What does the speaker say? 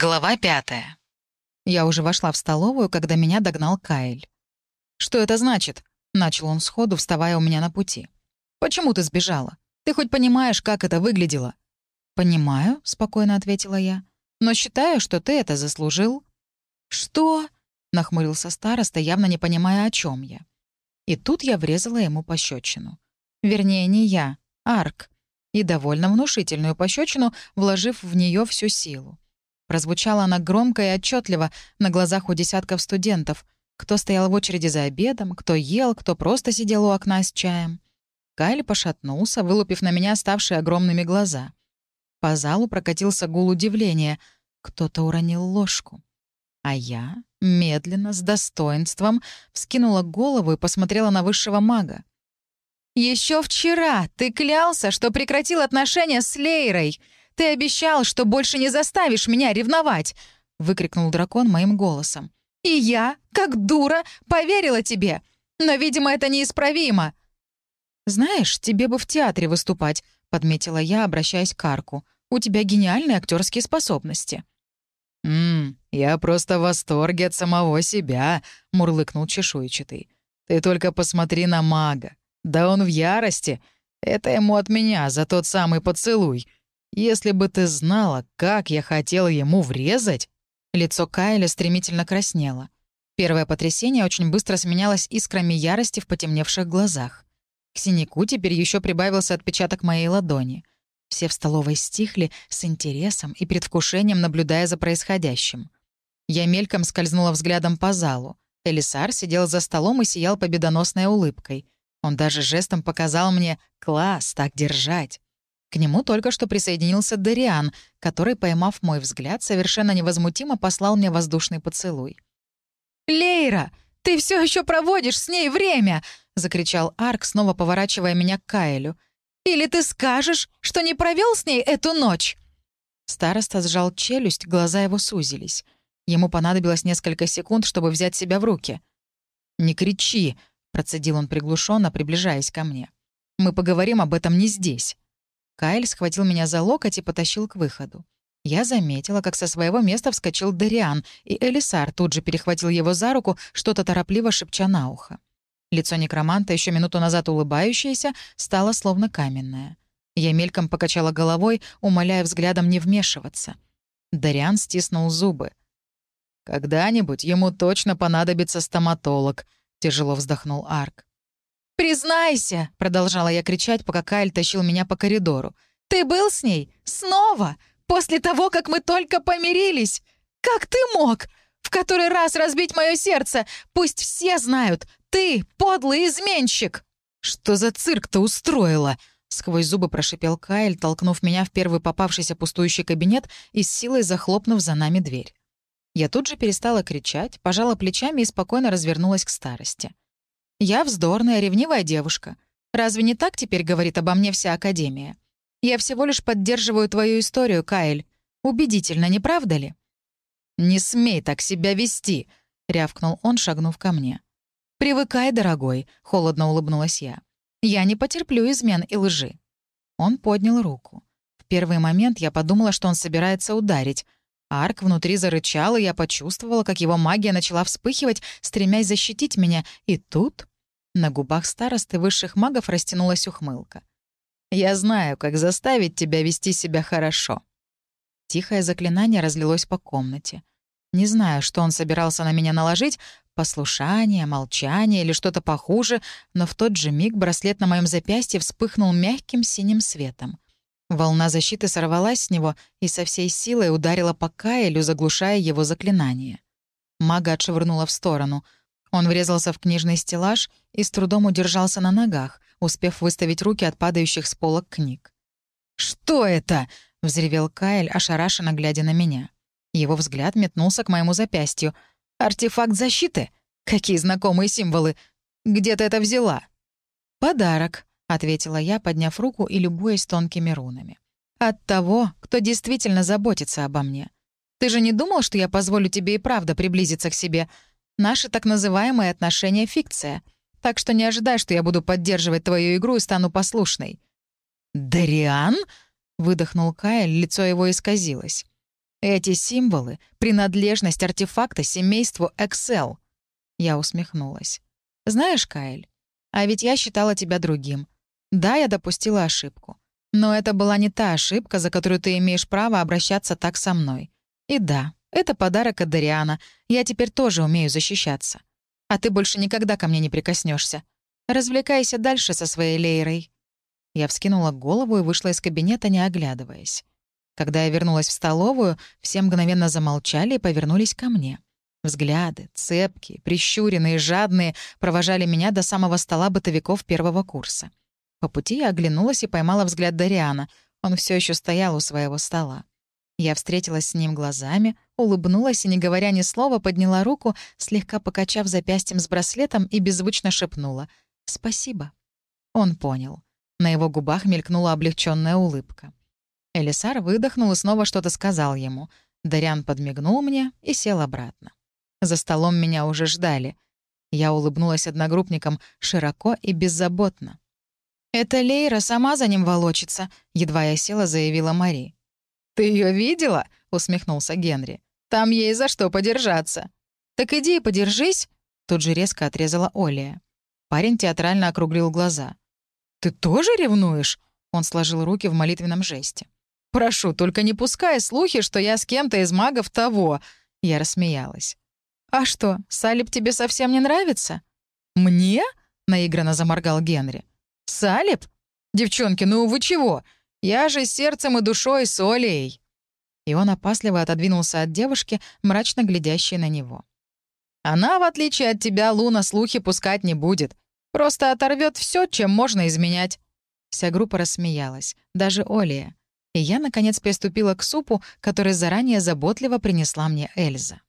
Глава пятая. Я уже вошла в столовую, когда меня догнал Кайл. «Что это значит?» — начал он сходу, вставая у меня на пути. «Почему ты сбежала? Ты хоть понимаешь, как это выглядело?» «Понимаю», — спокойно ответила я. «Но считаю, что ты это заслужил». «Что?» — нахмурился староста, явно не понимая, о чем я. И тут я врезала ему пощечину. Вернее, не я, Арк. И довольно внушительную пощечину, вложив в нее всю силу. Прозвучала она громко и отчетливо на глазах у десятков студентов. Кто стоял в очереди за обедом, кто ел, кто просто сидел у окна с чаем. Кайли пошатнулся, вылупив на меня ставшие огромными глаза. По залу прокатился гул удивления. Кто-то уронил ложку. А я, медленно, с достоинством, вскинула голову и посмотрела на высшего мага. Еще вчера ты клялся, что прекратил отношения с Лейрой. Ты обещал, что больше не заставишь меня ревновать!» — выкрикнул дракон моим голосом. «И я, как дура, поверила тебе. Но, видимо, это неисправимо». «Знаешь, тебе бы в театре выступать», — подметила я, обращаясь к Арку. «У тебя гениальные актерские способности». «Ммм, я просто в восторге от самого себя», — мурлыкнул чешуйчатый. «Ты только посмотри на мага. Да он в ярости. Это ему от меня за тот самый поцелуй. Если бы ты знала, как я хотел ему врезать...» Лицо Кайля стремительно краснело. Первое потрясение очень быстро сменялось искрами ярости в потемневших глазах. К синяку теперь еще прибавился отпечаток моей ладони. Все в столовой стихли с интересом и предвкушением, наблюдая за происходящим. Я мельком скользнула взглядом по залу. Элисар сидел за столом и сиял победоносной улыбкой. Он даже жестом показал мне «класс, так держать». К нему только что присоединился Дариан, который, поймав мой взгляд, совершенно невозмутимо послал мне воздушный поцелуй. «Лейра, ты все еще проводишь с ней время!» — закричал Арк, снова поворачивая меня к Каэлю. «Или ты скажешь, что не провел с ней эту ночь?» Староста сжал челюсть, глаза его сузились. Ему понадобилось несколько секунд, чтобы взять себя в руки. «Не кричи!» — процедил он приглушенно, приближаясь ко мне. «Мы поговорим об этом не здесь». Кайл схватил меня за локоть и потащил к выходу. Я заметила, как со своего места вскочил Дариан, и Элисар тут же перехватил его за руку, что-то торопливо шепча на ухо. Лицо некроманта, еще минуту назад улыбающееся, стало словно каменное. Я мельком покачала головой, умоляя взглядом не вмешиваться. Дариан стиснул зубы. «Когда-нибудь ему точно понадобится стоматолог», — тяжело вздохнул Арк. «Признайся!» — продолжала я кричать, пока Кайль тащил меня по коридору. «Ты был с ней? Снова? После того, как мы только помирились? Как ты мог? В который раз разбить мое сердце? Пусть все знают! Ты — подлый изменщик!» «Что за цирк-то устроила?» Сквозь зубы прошипел Кайл, толкнув меня в первый попавшийся пустующий кабинет и с силой захлопнув за нами дверь. Я тут же перестала кричать, пожала плечами и спокойно развернулась к старости. Я вздорная, ревнивая девушка. Разве не так теперь говорит обо мне вся Академия? Я всего лишь поддерживаю твою историю, Каэль. Убедительно, не правда ли?» «Не смей так себя вести!» — рявкнул он, шагнув ко мне. «Привыкай, дорогой», — холодно улыбнулась я. «Я не потерплю измен и лжи». Он поднял руку. В первый момент я подумала, что он собирается ударить. Арк внутри зарычал, и я почувствовала, как его магия начала вспыхивать, стремясь защитить меня. И тут на губах старосты высших магов растянулась ухмылка. «Я знаю, как заставить тебя вести себя хорошо». Тихое заклинание разлилось по комнате. Не знаю, что он собирался на меня наложить, послушание, молчание или что-то похуже, но в тот же миг браслет на моем запястье вспыхнул мягким синим светом. Волна защиты сорвалась с него и со всей силой ударила по Каэлю, заглушая его заклинание. Мага отшвырнула в сторону — он врезался в книжный стеллаж и с трудом удержался на ногах, успев выставить руки от падающих с полок книг. «Что это?» — взревел Кайл, ошарашенно глядя на меня. Его взгляд метнулся к моему запястью. «Артефакт защиты? Какие знакомые символы! Где ты это взяла?» «Подарок», — ответила я, подняв руку и любуясь тонкими рунами. «От того, кто действительно заботится обо мне. Ты же не думал, что я позволю тебе и правда приблизиться к себе?» Наши так называемые отношения — фикция. Так что не ожидай, что я буду поддерживать твою игру и стану послушной». «Дариан?» — выдохнул Кайл, лицо его исказилось. Эти символы — принадлежность артефакта семейству Excel. Я усмехнулась. «Знаешь, Каэль, а ведь я считала тебя другим. Да, я допустила ошибку. Но это была не та ошибка, за которую ты имеешь право обращаться так со мной. И да, это подарок от Дариана. Я теперь тоже умею защищаться. А ты больше никогда ко мне не прикоснешься. Развлекайся дальше со своей Лейрой». Я вскинула голову и вышла из кабинета, не оглядываясь. Когда я вернулась в столовую, все мгновенно замолчали и повернулись ко мне. Взгляды, цепкие, прищуренные, жадные, провожали меня до самого стола бытовиков первого курса. По пути я оглянулась и поймала взгляд Дариана. Он все еще стоял у своего стола. Я встретилась с ним глазами, улыбнулась и, не говоря ни слова, подняла руку, слегка покачав запястьем с браслетом и беззвучно шепнула «Спасибо». Он понял. На его губах мелькнула облегченная улыбка. Элисар выдохнул и снова что-то сказал ему. Дарян подмигнул мне и сел обратно. За столом меня уже ждали. Я улыбнулась одногруппникам широко и беззаботно. «Это Лейра сама за ним волочится», — едва я села, заявила Мари. «Ты ее видела?» — усмехнулся Генри. «Там ей за что подержаться». «Так иди и подержись», — тут же резко отрезала Олия. Парень театрально округлил глаза. «Ты тоже ревнуешь?» — он сложил руки в молитвенном жесте. «Прошу, только не пускай слухи, что я с кем-то из магов того!» Я рассмеялась. «А что, Салип тебе совсем не нравится?» «Мне?» — наигранно заморгал Генри. «Салип? Девчонки, ну вы чего? Я же сердцем и душой с Олей!» И он опасливо отодвинулся от девушки, мрачно глядящей на него. «Она, в отличие от тебя, Луна, слухи пускать не будет. Просто оторвет все, чем можно изменять». Вся группа рассмеялась, даже Олия и я, наконец, приступила к супу, который заранее заботливо принесла мне Эльза.